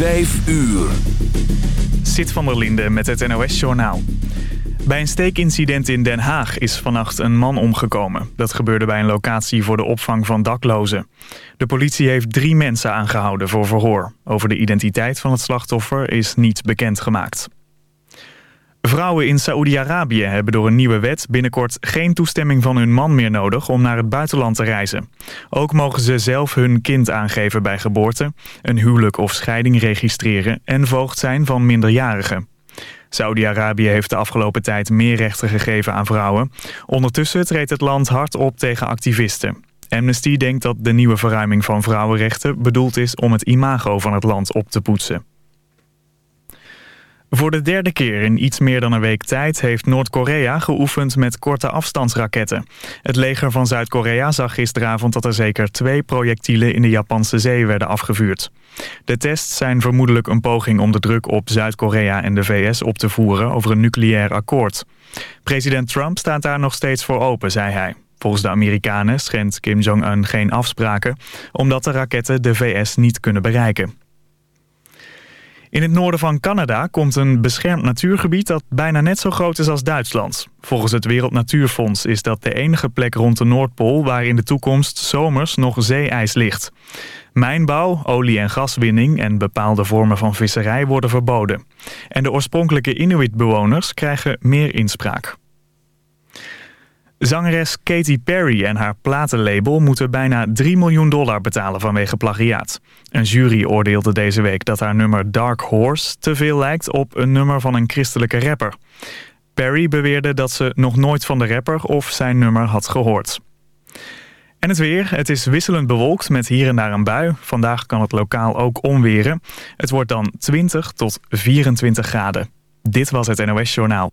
Vijf uur. Zit van der Linde met het NOS-journaal. Bij een steekincident in Den Haag is vannacht een man omgekomen. Dat gebeurde bij een locatie voor de opvang van daklozen. De politie heeft drie mensen aangehouden voor verhoor. Over de identiteit van het slachtoffer is niet bekendgemaakt. Vrouwen in Saoedi-Arabië hebben door een nieuwe wet binnenkort geen toestemming van hun man meer nodig om naar het buitenland te reizen. Ook mogen ze zelf hun kind aangeven bij geboorte, een huwelijk of scheiding registreren en voogd zijn van minderjarigen. Saudi-Arabië heeft de afgelopen tijd meer rechten gegeven aan vrouwen. Ondertussen treedt het land hard op tegen activisten. Amnesty denkt dat de nieuwe verruiming van vrouwenrechten bedoeld is om het imago van het land op te poetsen. Voor de derde keer in iets meer dan een week tijd heeft Noord-Korea geoefend met korte afstandsraketten. Het leger van Zuid-Korea zag gisteravond dat er zeker twee projectielen in de Japanse zee werden afgevuurd. De tests zijn vermoedelijk een poging om de druk op Zuid-Korea en de VS op te voeren over een nucleair akkoord. President Trump staat daar nog steeds voor open, zei hij. Volgens de Amerikanen schendt Kim Jong-un geen afspraken... omdat de raketten de VS niet kunnen bereiken. In het noorden van Canada komt een beschermd natuurgebied dat bijna net zo groot is als Duitsland. Volgens het Wereld Natuurfonds is dat de enige plek rond de Noordpool waar in de toekomst zomers nog zeeijs ligt. Mijnbouw, olie- en gaswinning en bepaalde vormen van visserij worden verboden. En de oorspronkelijke Inuit-bewoners krijgen meer inspraak. Zangeres Katy Perry en haar platenlabel moeten bijna 3 miljoen dollar betalen vanwege plagiaat. Een jury oordeelde deze week dat haar nummer Dark Horse te veel lijkt op een nummer van een christelijke rapper. Perry beweerde dat ze nog nooit van de rapper of zijn nummer had gehoord. En het weer. Het is wisselend bewolkt met hier en daar een bui. Vandaag kan het lokaal ook onweren. Het wordt dan 20 tot 24 graden. Dit was het NOS Journaal.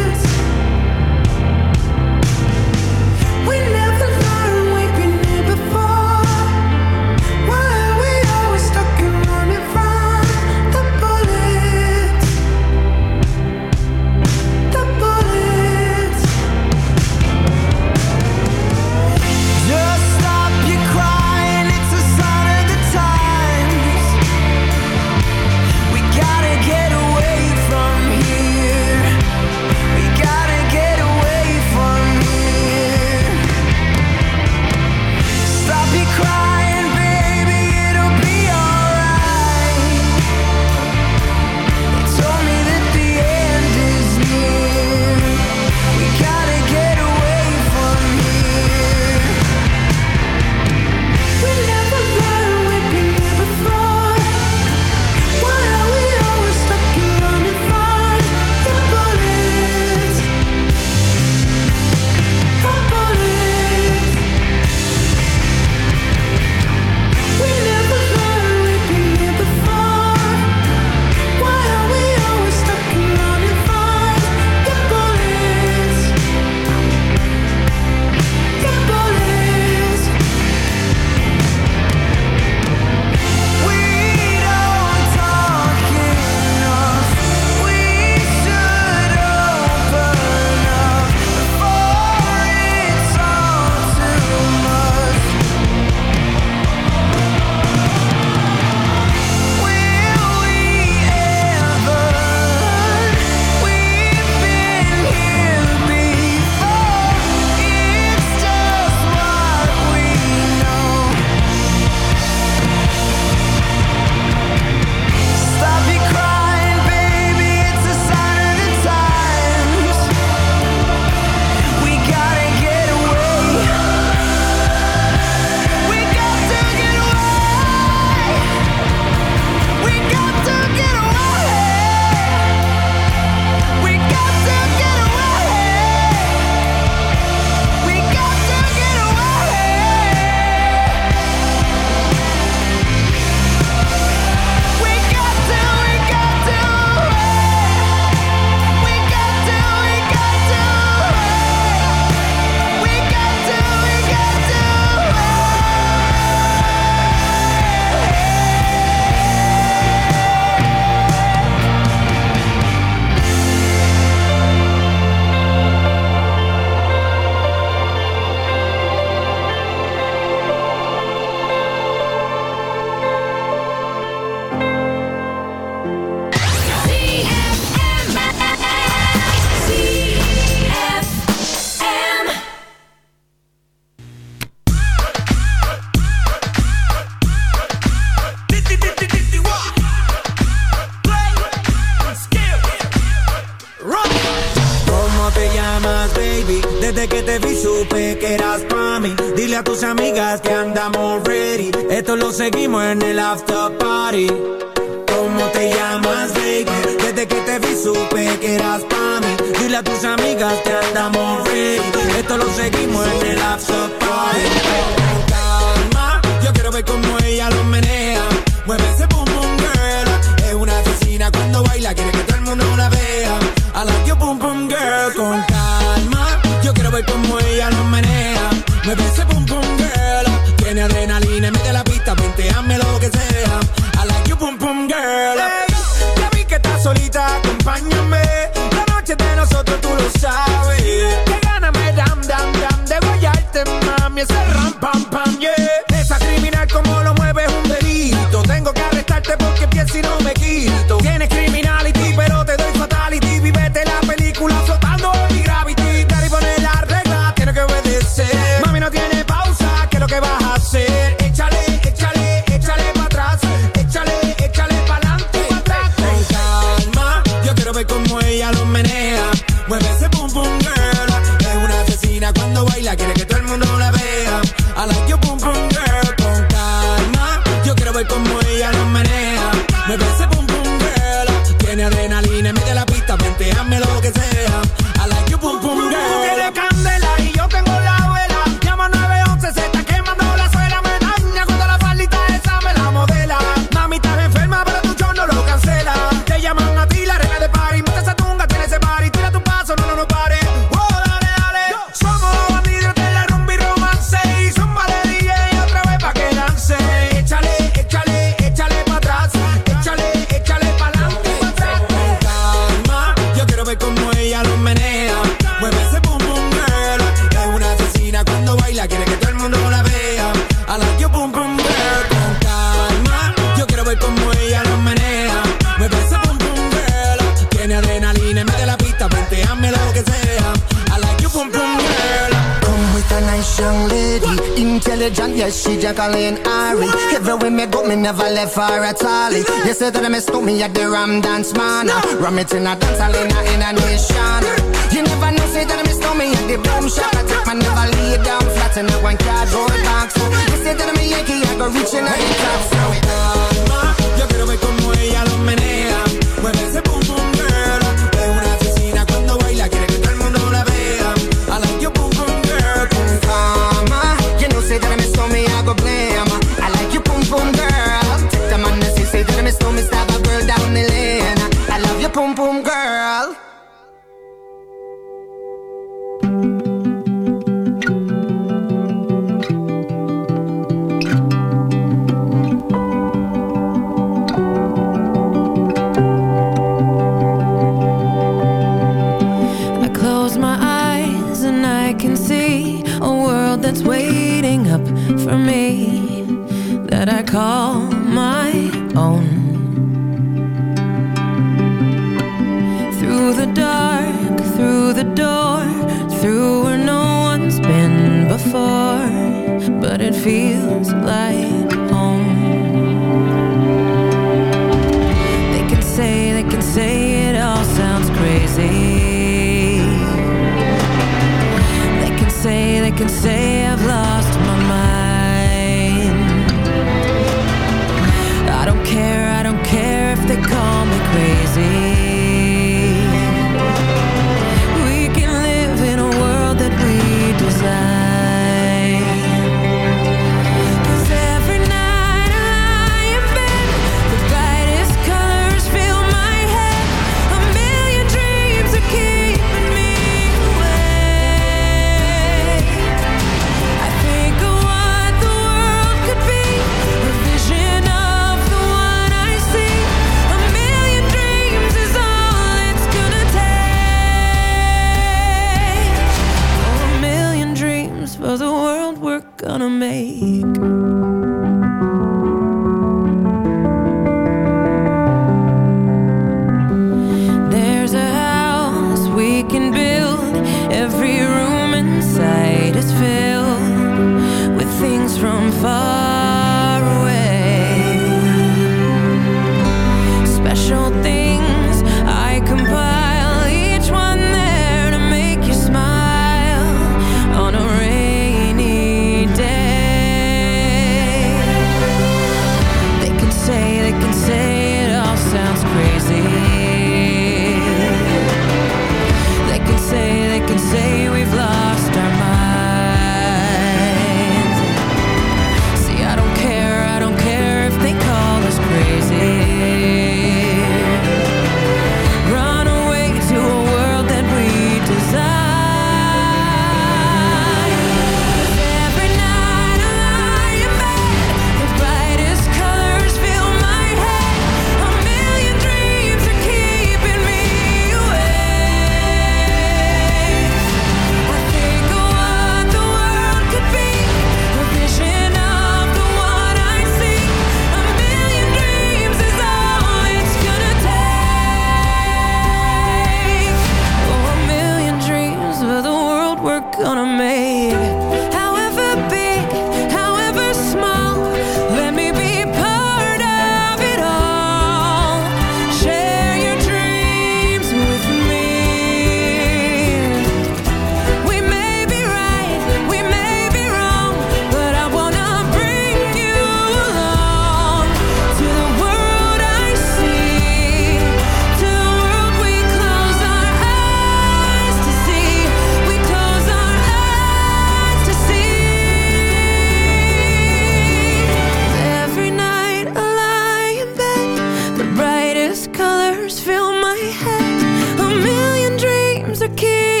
keep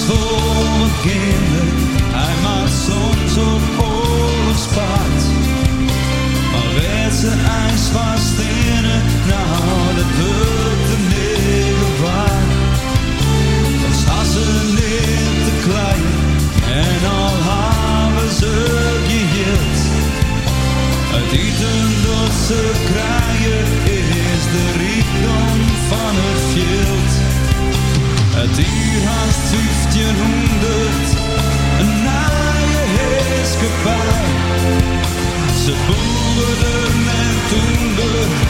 angst kinder. Hij maakt zon op. Maar werd ze ijs vast in nou het, nou dat hulp de ze te klein en al hebben ze geheeld. Het ze Ze boerden met toen de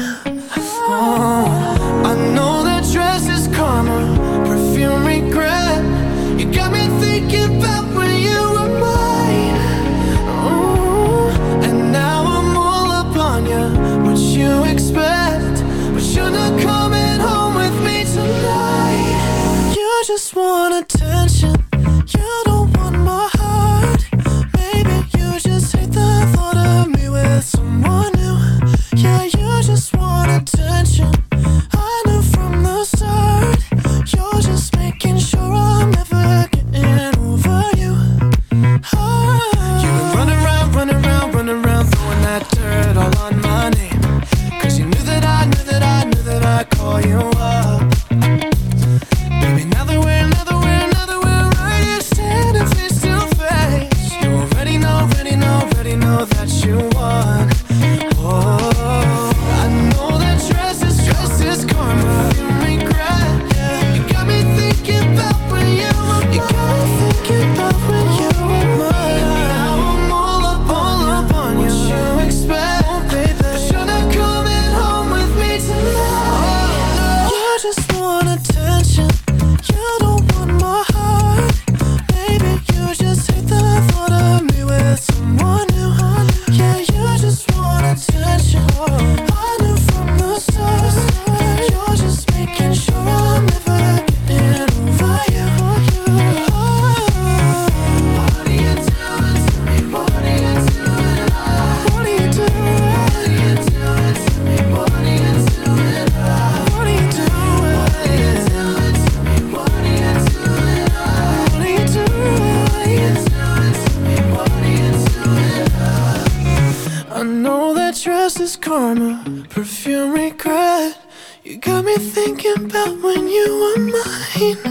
keep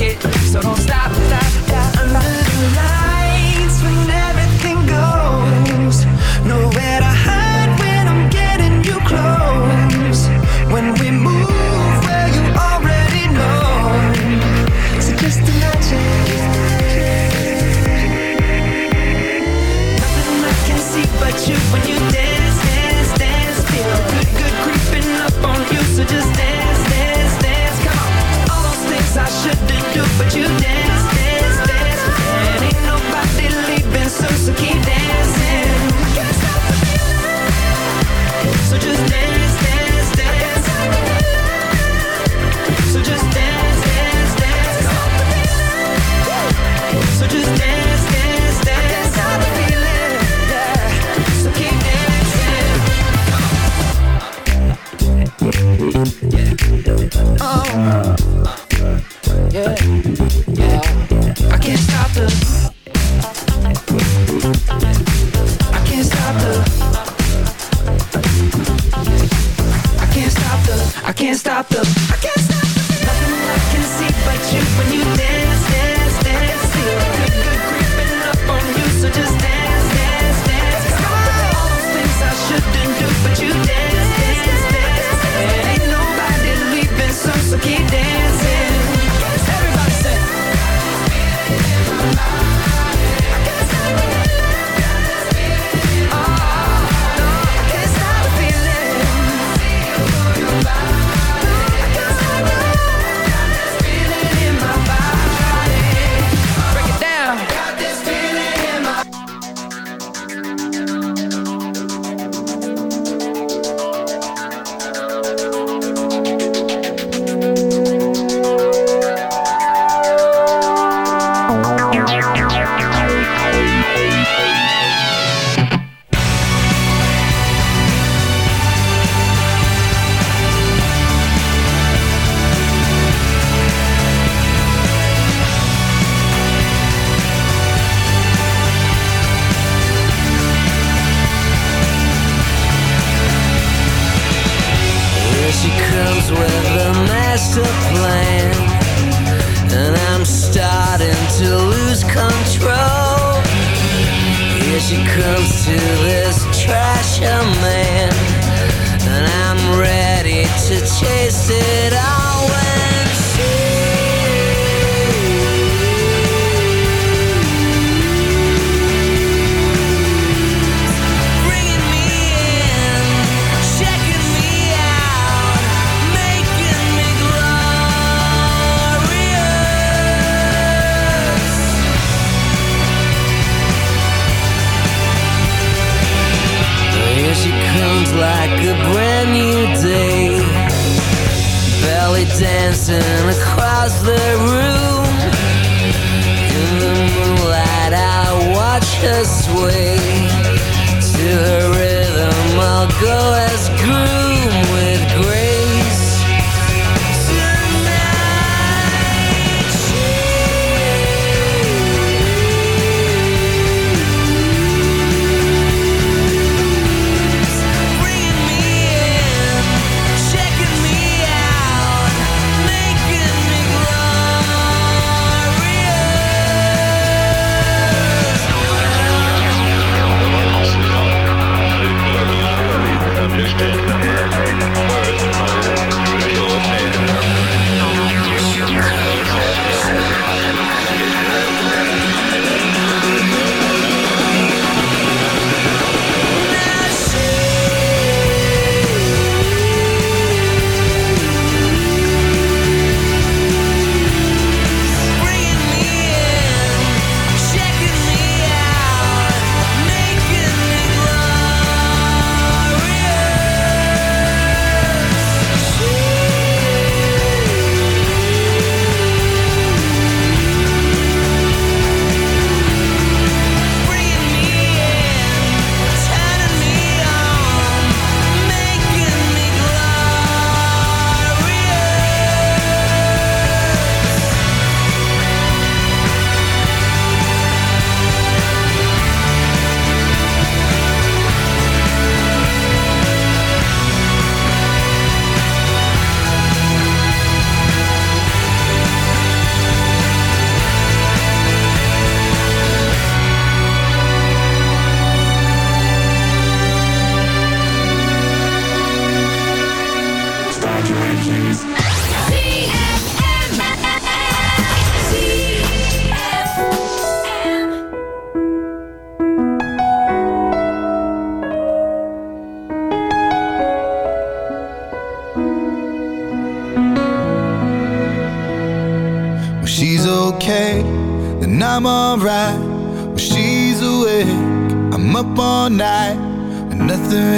it. So don't stop, stop, stop. Under the. sway to her rhythm. I'll go.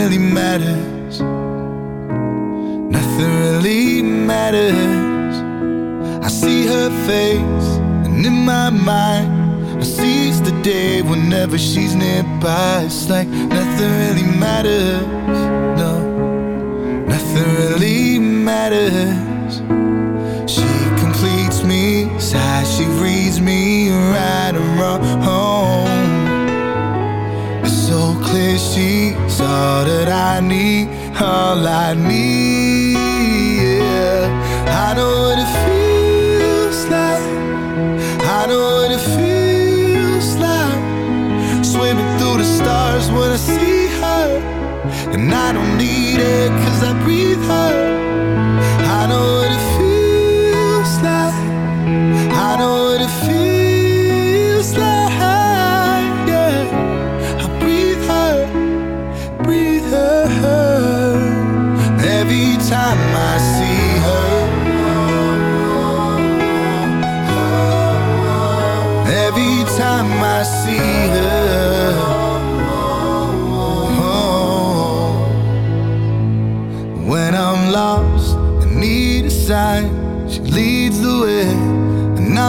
really matters. Nothing really matters. I see her face And in my mind I seize the day whenever she's nearby. It's like nothing really matters No. Nothing really matters. all I need.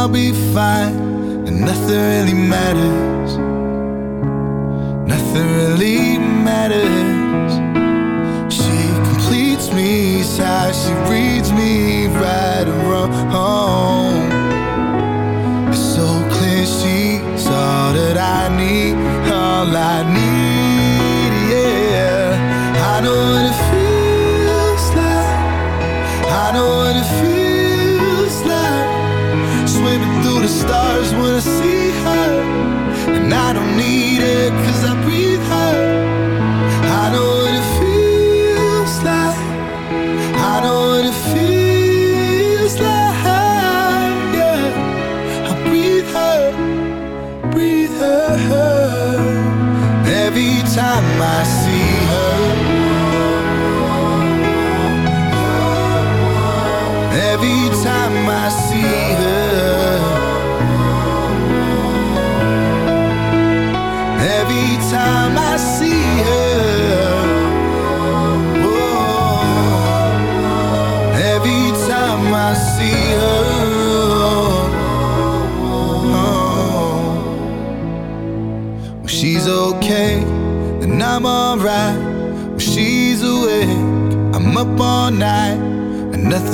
I'll be fine, and nothing really matters. Nothing really matters. She completes me, how she reads me right.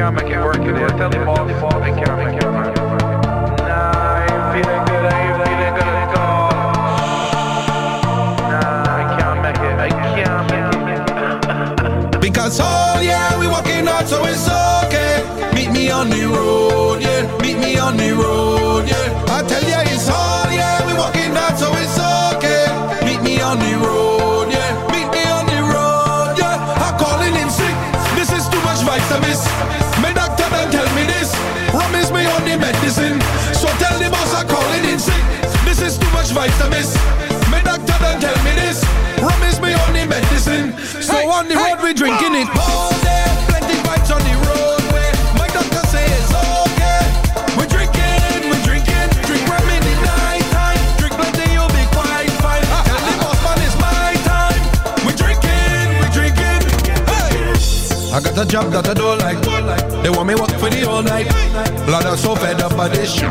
can make it work. It is and it work. Nah, I ain't feeling good. I ain't feeling good at all. Nah, I can't make it. I can't make it. because oh yeah, we walking out, so it's okay. Meet me on the road, yeah. Meet me on the road. much miss. My doctor don't tell me this. Rum is my only medicine. So hey, on the hey, road we drinking it all day. Plenty fights on the roadway. My doctor say it's okay. We drinking, we drinking, drink rum in the night time. Drink plenty, you'll be quite fine. Tell the boss man it's my time. We drinking, we drinking. Hey. I got a job that I don't like. They want me work for the all night. Blood are so fed up by this shit.